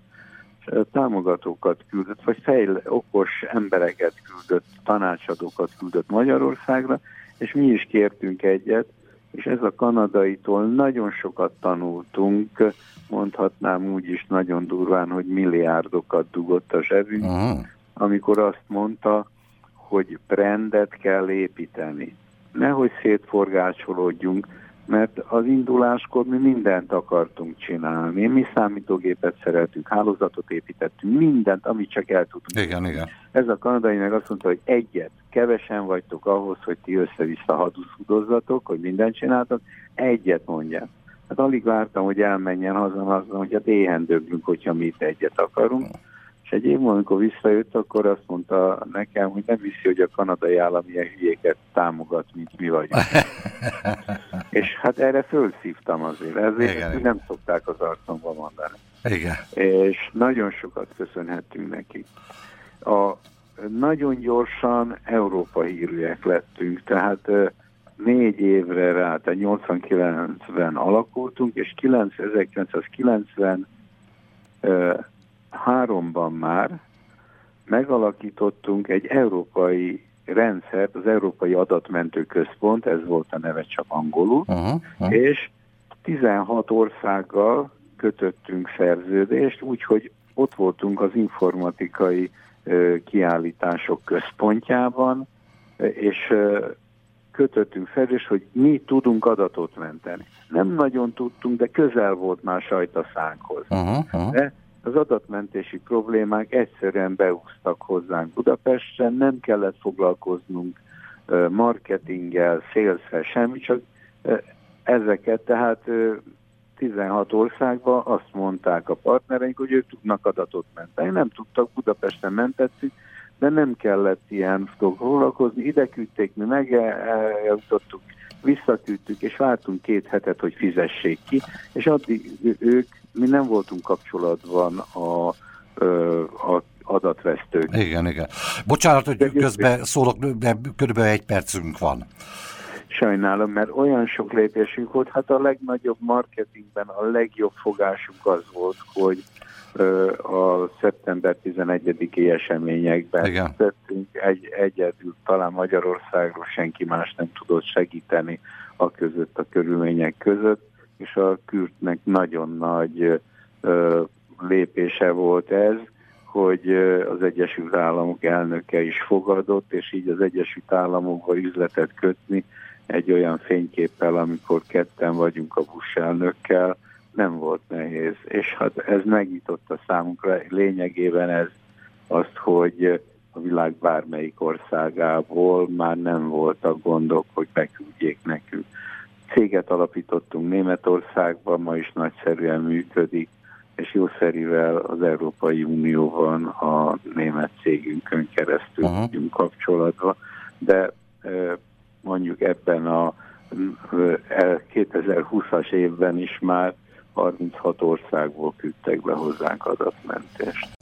támogatókat küldött, vagy fejl, okos embereket küldött, tanácsadókat küldött Magyarországra, és mi is kértünk egyet, és ez a kanadaitól nagyon sokat tanultunk, mondhatnám úgy is nagyon durván, hogy milliárdokat dugott a zsebünk, uh-huh. amikor azt mondta, hogy brandet kell építeni. Nehogy szétforgácsolódjunk, mert az induláskor mi mindent akartunk csinálni. Mi számítógépet szeretünk, hálózatot építettünk, mindent, amit csak el tudtunk. Igen, igen. Ez a kanadai meg azt mondta, hogy egyet, kevesen vagytok ahhoz, hogy ti össze-vissza hadúszudozzatok, hogy mindent csináltok, egyet mondja. Hát alig vártam, hogy elmenjen haza, azt hogy hát éhen döglünk, hogyha mi itt egyet akarunk. És egy év múlva, amikor visszajött, akkor azt mondta nekem, hogy nem viszi, hogy a kanadai állam ilyen hülyéket támogat, mint mi vagyunk. és hát erre fölszívtam azért, ezért igen, igen. nem szokták az arcomba mondani. Igen. És nagyon sokat köszönhetünk neki. A, nagyon gyorsan Európa hírűek lettünk, tehát négy évre rá, tehát 89-ben alakultunk, és 1990 háromban már megalakítottunk egy európai rendszert, az Európai Adatmentő Központ, ez volt a neve csak angolul, uh-huh, uh-huh. és 16 országgal kötöttünk szerződést, úgyhogy ott voltunk az informatikai kiállítások központjában, és kötöttünk és hogy mi tudunk adatot menteni. Nem nagyon tudtunk, de közel volt már sajt a szánkhoz. Uh-huh, uh-huh. De az adatmentési problémák egyszerűen beúztak hozzánk Budapesten, nem kellett foglalkoznunk marketinggel, szélszel, semmi, csak ezeket, tehát 16 országban azt mondták a partnereink, hogy ők tudnak adatot menteni. Nem tudtak, Budapesten mentettük, de nem kellett ilyen foglalkozni. Ide küldték, mi megjutottuk, visszaküldtük, és vártunk két hetet, hogy fizessék ki, és addig ők, mi nem voltunk kapcsolatban a, a adatvesztők. Igen, igen. Bocsánat, hogy közben szólok, de körülbelül egy percünk van. Sajnálom, mert olyan sok lépésünk volt, hát a legnagyobb marketingben a legjobb fogásunk az volt, hogy a szeptember 11-i eseményekben Igen. tettünk egy, egyedül, talán Magyarországról senki más nem tudott segíteni a között, a körülmények között, és a Kürtnek nagyon nagy ö, lépése volt ez, hogy az Egyesült Államok elnöke is fogadott, és így az Egyesült Államokba üzletet kötni egy olyan fényképpel, amikor ketten vagyunk a Bush elnökkel, nem volt nehéz. És hát ez megnyitotta számunkra lényegében ez azt, hogy a világ bármelyik országából már nem voltak gondok, hogy beküldjék nekünk. Céget alapítottunk Németországban, ma is nagyszerűen működik, és jószerivel az Európai Unióban a német cégünkön keresztül uh-huh. vagyunk kapcsolatban, de mondjuk ebben a 2020-as évben is már 36 országból küldtek be hozzánk adatmentést.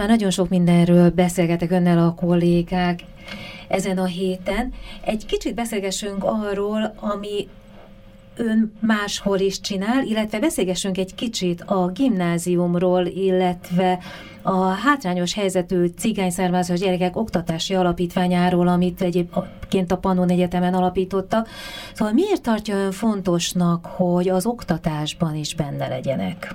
Már nagyon sok mindenről beszélgetek önnel a kollégák ezen a héten. Egy kicsit beszélgessünk arról, ami ön máshol is csinál, illetve beszélgessünk egy kicsit a gimnáziumról, illetve a hátrányos helyzetű cigány származás gyerekek oktatási alapítványáról, amit egyébként a Pannon Egyetemen alapítottak. Szóval miért tartja ön fontosnak, hogy az oktatásban is benne legyenek?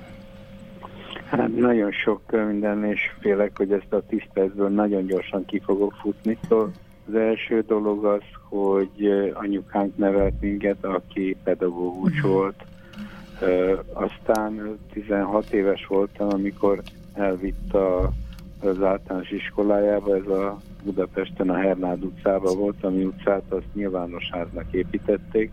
Hát nagyon sok minden, és félek, hogy ezt a tiszteltből nagyon gyorsan ki fogok futni. Szóval az első dolog az, hogy anyukánk nevelt minket, aki pedagógus mhm. volt. Aztán 16 éves voltam, amikor elvitt a, az általános iskolájába, ez a Budapesten a Hernád utcában volt, ami utcát azt nyilvános háznak építették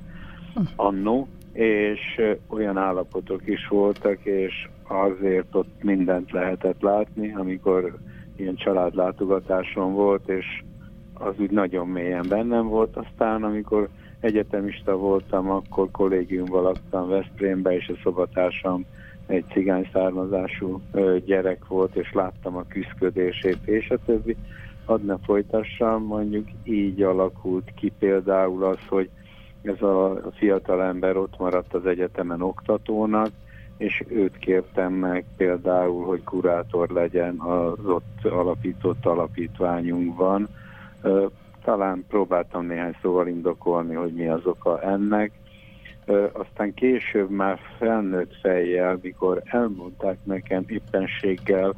hm. annó, és olyan állapotok is voltak, és azért ott mindent lehetett látni, amikor ilyen családlátogatáson volt, és az úgy nagyon mélyen bennem volt. Aztán, amikor egyetemista voltam, akkor kollégiumban laktam Veszprémbe, és a szobatársam egy cigány származású gyerek volt, és láttam a küzdködését, és a többi. Hadd ne folytassam, mondjuk így alakult ki például az, hogy ez a fiatal ember ott maradt az egyetemen oktatónak, és őt kértem meg például, hogy kurátor legyen az ott alapított alapítványunkban. Talán próbáltam néhány szóval indokolni, hogy mi az oka ennek. Aztán később már felnőtt fejjel, mikor elmondták nekem éppenséggel,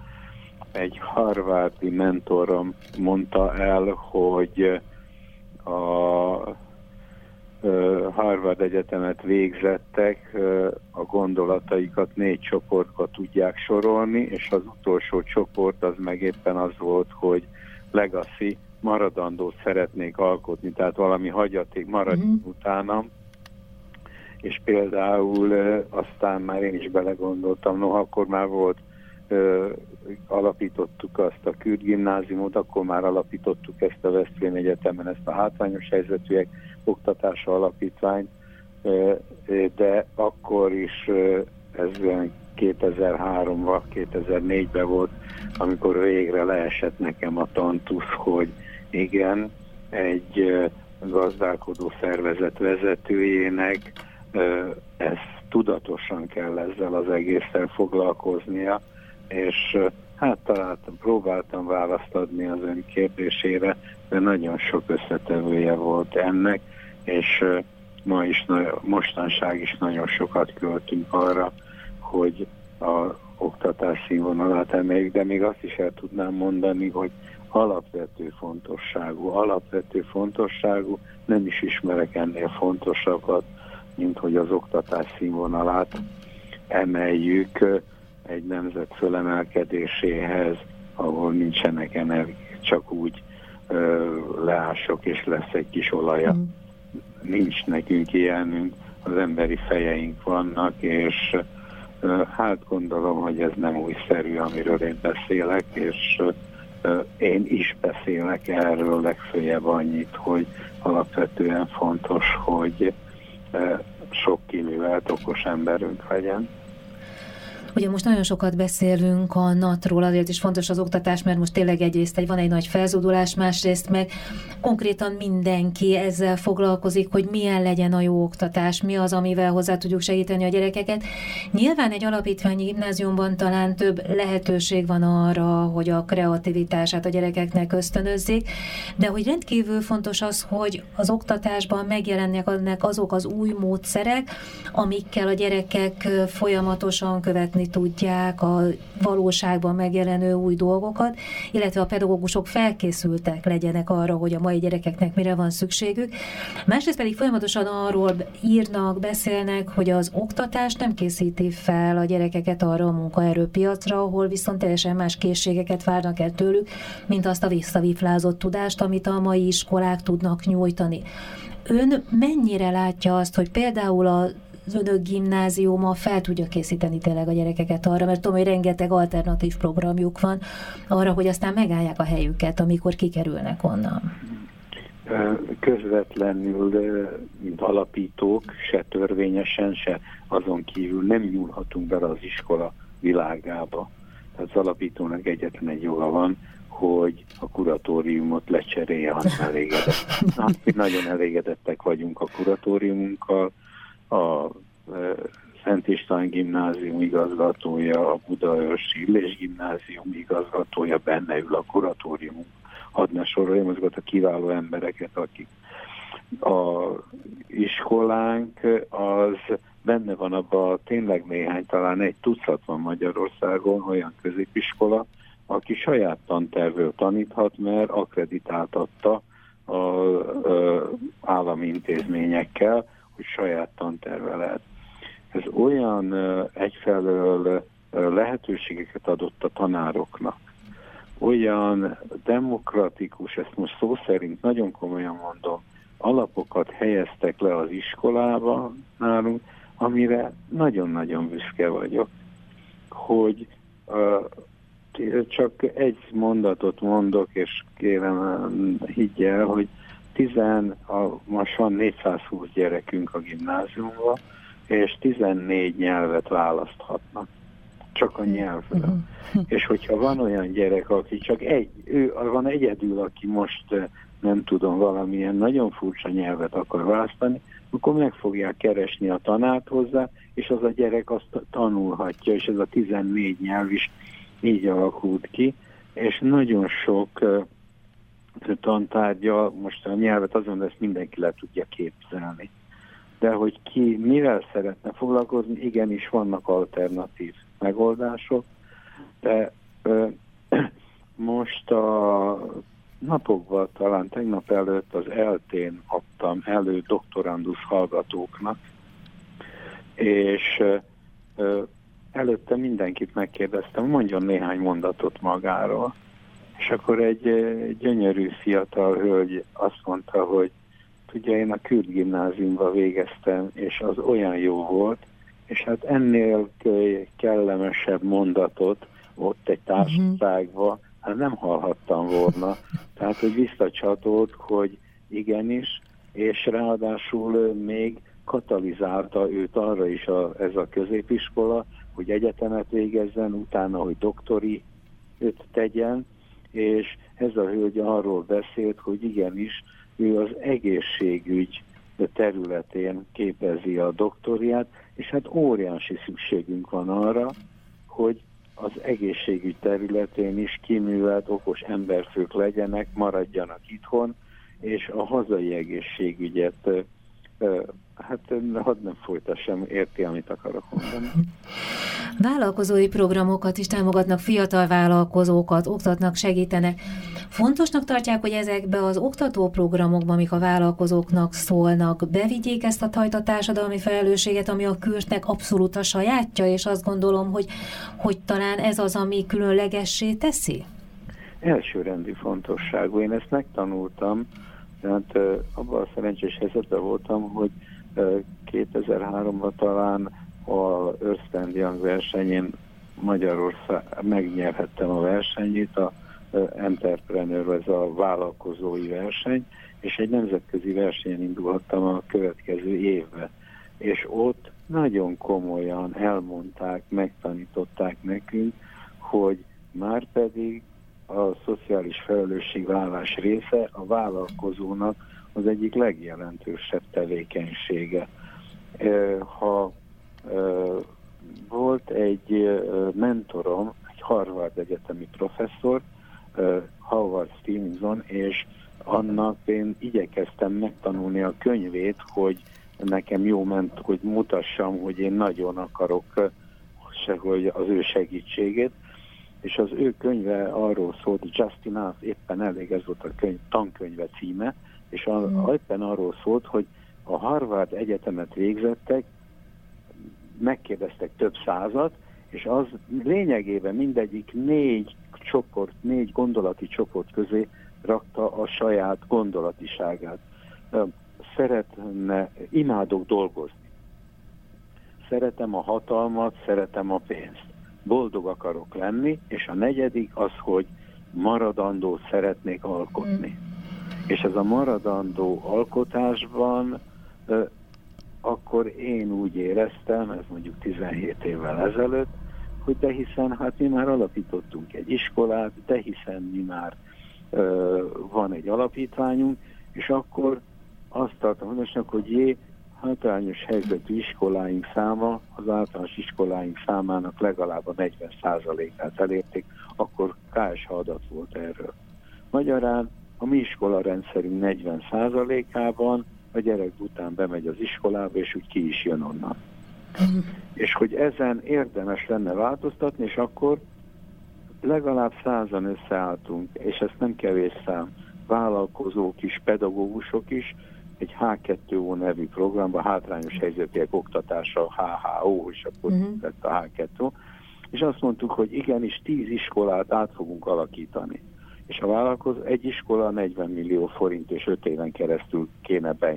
egy harvardi mentorom mondta el, hogy a Harvard Egyetemet végzettek, a gondolataikat négy csoportba tudják sorolni, és az utolsó csoport az meg éppen az volt, hogy legacy, maradandót szeretnék alkotni, tehát valami hagyaték maradjon uh-huh. Mhm. utánam, és például aztán már én is belegondoltam, no, akkor már volt ö, alapítottuk azt a Kürt gimnáziumot, akkor már alapítottuk ezt a Veszprém Egyetemen, ezt a hátrányos helyzetűek oktatása alapítványt, ö, de akkor is ö, ez 2003-ban, 2004-ben volt, amikor végre leesett nekem a tantusz, hogy igen, egy gazdálkodó szervezet vezetőjének ezt tudatosan kell ezzel az egésszel foglalkoznia, és hát találtam, próbáltam választ adni az ön kérdésére, de nagyon sok összetevője volt ennek, és ma is, mostanság is nagyon sokat költünk arra, hogy a oktatás színvonalát emeljük, de még azt is el tudnám mondani, hogy alapvető fontosságú, alapvető fontosságú, nem is ismerek ennél fontosabbat, mint hogy az oktatás színvonalát emeljük, egy nemzet fölemelkedéséhez, ahol nincsenek energi, csak úgy ö, leások és lesz egy kis olaja. Mm. Nincs nekünk ilyenünk, az emberi fejeink vannak, és ö, hát gondolom, hogy ez nem újszerű, amiről én beszélek, és ö, én is beszélek erről legfőjebb annyit, hogy alapvetően fontos, hogy ö, sok kiművelt okos emberünk legyen. Ugye most nagyon sokat beszélünk a NAT-ról, azért is fontos az oktatás, mert most tényleg egyrészt egy, van egy nagy felzódulás, másrészt meg konkrétan mindenki ezzel foglalkozik, hogy milyen legyen a jó oktatás, mi az, amivel hozzá tudjuk segíteni a gyerekeket. Nyilván egy alapítványi gimnáziumban talán több lehetőség van arra, hogy a kreativitását a gyerekeknek ösztönözzék, de hogy rendkívül fontos az, hogy az oktatásban megjelennek azok az új módszerek, amikkel a gyerekek folyamatosan követni tudják a valóságban megjelenő új dolgokat, illetve a pedagógusok felkészültek legyenek arra, hogy a mai gyerekeknek mire van szükségük. Másrészt pedig folyamatosan arról írnak, beszélnek, hogy az oktatás nem készíti fel a gyerekeket arra a munkaerőpiacra, ahol viszont teljesen más készségeket várnak el tőlük, mint azt a visszaviflázott tudást, amit a mai iskolák tudnak nyújtani. Ön mennyire látja azt, hogy például a az önök gimnáziuma fel tudja készíteni tényleg a gyerekeket arra, mert tudom, hogy rengeteg alternatív programjuk van arra, hogy aztán megállják a helyüket, amikor kikerülnek onnan. Közvetlenül, mint alapítók, se törvényesen, se azon kívül nem nyúlhatunk bele az iskola világába. Tehát az alapítónak egyetlen egy joga van, hogy a kuratóriumot lecserélje, ha nem elégedett. Hát, mi nagyon elégedettek vagyunk a kuratóriumunkkal, a Szent István gimnázium igazgatója, a Budaörsi Illés gimnázium igazgatója benne ül a kuratórium. Hadd ne soroljam azokat a kiváló embereket, akik a iskolánk az benne van abban tényleg néhány, talán egy tucat van Magyarországon olyan középiskola, aki saját tantervől taníthat, mert akreditáltatta az állami intézményekkel, saját tanterve lehet. Ez olyan egyfelől lehetőségeket adott a tanároknak, olyan demokratikus, ezt most szó szerint nagyon komolyan mondom, alapokat helyeztek le az iskolába nálunk, amire nagyon-nagyon büszke vagyok, hogy uh, csak egy mondatot mondok, és kérem higgyel, hogy tizen, a, most van 420 gyerekünk a gimnáziumban, és 14 nyelvet választhatnak. Csak a nyelvről. Uh-huh. És hogyha van olyan gyerek, aki csak egy, ő van egyedül, aki most nem tudom, valamilyen nagyon furcsa nyelvet akar választani, akkor meg fogják keresni a tanát hozzá, és az a gyerek azt tanulhatja, és ez a 14 nyelv is így alakult ki, és nagyon sok tantárgya, most a nyelvet azon ezt mindenki le tudja képzelni. De hogy ki mivel szeretne foglalkozni, igenis vannak alternatív megoldások, de ö, most a napokban, talán tegnap előtt az eltén adtam elő doktorandus hallgatóknak, és ö, előtte mindenkit megkérdeztem, mondjon néhány mondatot magáról. És akkor egy gyönyörű fiatal hölgy azt mondta, hogy tudja, én a Kürt gimnáziumba végeztem, és az olyan jó volt, és hát ennél kellemesebb mondatot ott egy mhm. társaságban hát nem hallhattam volna. Tehát, hogy visszacsatolt, hogy igenis, és ráadásul még katalizálta őt arra is a, ez a középiskola, hogy egyetemet végezzen, utána, hogy doktori őt tegyen, és ez a hölgy arról beszélt, hogy igenis ő az egészségügy területén képezi a doktoriát, és hát óriási szükségünk van arra, hogy az egészségügy területén is kiművelt, okos emberfők legyenek, maradjanak itthon, és a hazai egészségügyet Hát hadd nem folytassam, érti, amit akarok mondani. Vállalkozói programokat is támogatnak, fiatal vállalkozókat, oktatnak, segítenek. Fontosnak tartják, hogy ezekbe az oktatóprogramokba, amik a vállalkozóknak szólnak, bevigyék ezt a tajta társadalmi felelősséget, ami a kürtnek abszolút a sajátja, és azt gondolom, hogy, hogy talán ez az, ami különlegessé teszi? Elsőrendi fontosságú. Én ezt megtanultam, tehát abban a szerencsés helyzetben voltam, hogy 2003-ban talán a Ernst Young versenyén Magyarország megnyerhettem a versenyét, a Entrepreneur, ez a vállalkozói verseny, és egy nemzetközi versenyen indulhattam a következő évben. És ott nagyon komolyan elmondták, megtanították nekünk, hogy már pedig a szociális felelősségvállás része a vállalkozónak az egyik legjelentősebb tevékenysége. Ha volt egy mentorom, egy Harvard egyetemi professzor, Howard Stevenson, és annak én igyekeztem megtanulni a könyvét, hogy nekem jó ment, hogy mutassam, hogy én nagyon akarok se, az ő segítségét, és az ő könyve arról szólt, Just Enough, éppen elég ez volt a könyv, tankönyve címe, és a, mm. éppen arról szólt, hogy a Harvard Egyetemet végzettek, megkérdeztek több százat, és az lényegében mindegyik négy csoport, négy gondolati csoport közé rakta a saját gondolatiságát. Szeretne, imádok dolgozni. Szeretem a hatalmat, szeretem a pénzt. Boldog akarok lenni, és a negyedik az, hogy maradandót szeretnék alkotni. Mm és ez a maradandó alkotásban akkor én úgy éreztem, ez mondjuk 17 évvel ezelőtt, hogy de hiszen hát mi már alapítottunk egy iskolát, de hiszen mi már ö, van egy alapítványunk, és akkor azt tartom fontosnak, hogy jé, hátrányos helyzetű iskoláink száma, az általános iskoláink számának legalább a 40%-át elérték, akkor KSH adat volt erről. Magyarán a mi iskola rendszerünk 40%-ában a gyerek után bemegy az iskolába, és úgy ki is jön onnan. és hogy ezen érdemes lenne változtatni, és akkor legalább százan összeálltunk, és ezt nem kevés szám, vállalkozók is, pedagógusok is, egy H2O nevű programba, hátrányos helyzetiek oktatása, HHO, és akkor uh-huh. lett a H2O, és azt mondtuk, hogy igenis tíz iskolát át fogunk alakítani és a vállalkozó egy iskola 40 millió forint és 5 éven keresztül kéne be,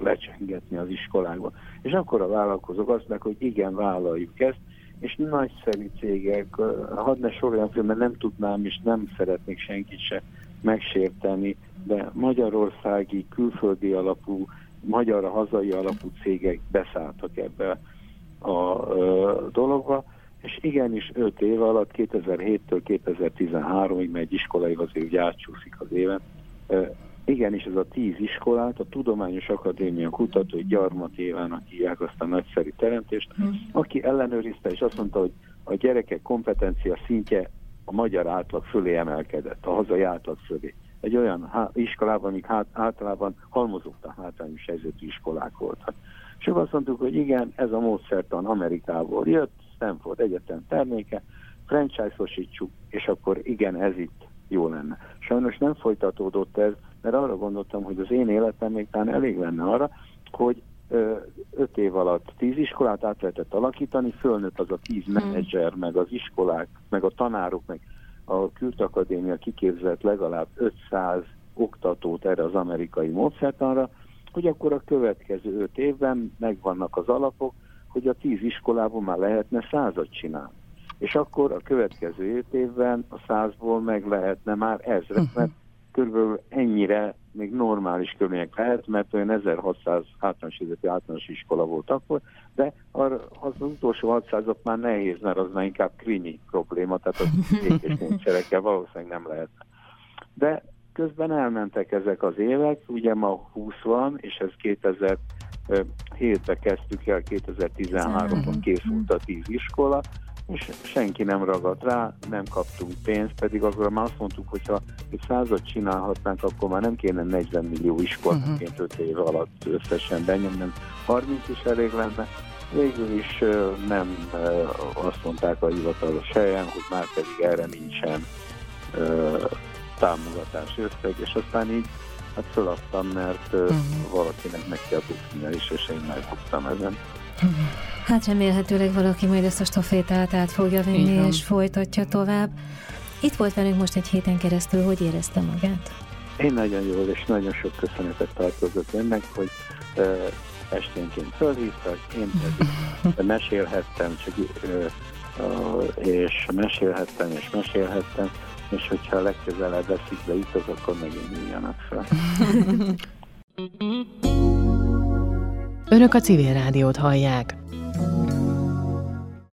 lecsengetni az iskolákba. És akkor a vállalkozók azt mondják, hogy igen, vállaljuk ezt, és nagyszerű cégek, hadd ne soroljam föl, mert nem tudnám és nem szeretnék senkit se megsérteni, de magyarországi, külföldi alapú, magyar hazai alapú cégek beszálltak ebbe a dologba, és igenis 5 év alatt, 2007-től 2013-ig, mert egy iskolai azért úgy átcsúszik az éven, igenis ez a tíz iskolát a Tudományos Akadémia kutatói Gyarmat Évának hívják azt a nagyszerű teremtést, aki ellenőrizte, és azt mondta, hogy a gyerekek kompetencia szintje a magyar átlag fölé emelkedett, a hazai átlag fölé. Egy olyan iskolában, amik hát, általában halmozottan hátrányos helyzetű iskolák voltak. És azt mondtuk, hogy igen, ez a módszertan Amerikából jött, Stanford Egyetem terméke, franchise-osítsuk, és akkor igen, ez itt jó lenne. Sajnos nem folytatódott ez, mert arra gondoltam, hogy az én életem még talán elég lenne arra, hogy öt év alatt tíz iskolát át lehetett alakítani, fölnőtt az a tíz hmm. menedzser, meg az iskolák, meg a tanárok, meg a Kürt Akadémia kiképzett legalább 500 oktatót erre az amerikai módszertanra, hogy akkor a következő öt évben megvannak az alapok, hogy a tíz iskolában már lehetne százat csinálni. És akkor a következő öt évben a százból meg lehetne már ezret, uh-huh. mert körülbelül ennyire még normális körülmények lehet, mert olyan 1600 általános üzleti általános iskola volt akkor, de arra, az, utolsó 600 már nehéz, mert az már inkább krinyi probléma, tehát az és nincserekkel valószínűleg nem lehet. De közben elmentek ezek az évek, ugye ma 20 van, és ez 2007-ben kezdtük el, 2013-ban készült a 10 iskola, és senki nem ragadt rá, nem kaptunk pénzt, pedig akkor már azt mondtuk, hogy ha egy százat csinálhatnánk, akkor már nem kéne 40 millió iskolaként 5 év alatt összesen benyomni, 30 is elég lenne. Végül is nem azt mondták a hivatalos helyen, hogy már pedig erre nincsen támogatás összeg, és aztán így hát föladtam, mert uh-huh. valakinek meg kell buknia is, és én megbuktam ezen. Hát remélhetőleg valaki majd ezt a stafétát át fogja Igen. és folytatja tovább. Itt volt velünk most egy héten keresztül, hogy érezte magát? Én nagyon jól, és nagyon sok köszönetet tartozott önnek, hogy uh, esténként fölhívtak, én pedig mesélhettem, csak, uh, uh, és mesélhettem, és mesélhettem, és hogyha legközelebb eszik be itt, akkor megint üljenek fel. Önök a civil rádiót hallják.